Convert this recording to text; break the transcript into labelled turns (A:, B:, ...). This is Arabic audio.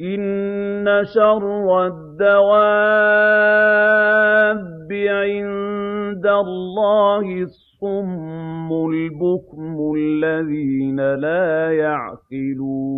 A: إِنَّ شَرَّ الدَّوَابِّ عِندَ اللَّهِ الصُّمُّ الْبُكْمُ الَّذِينَ لَا يَعْقِلُونَ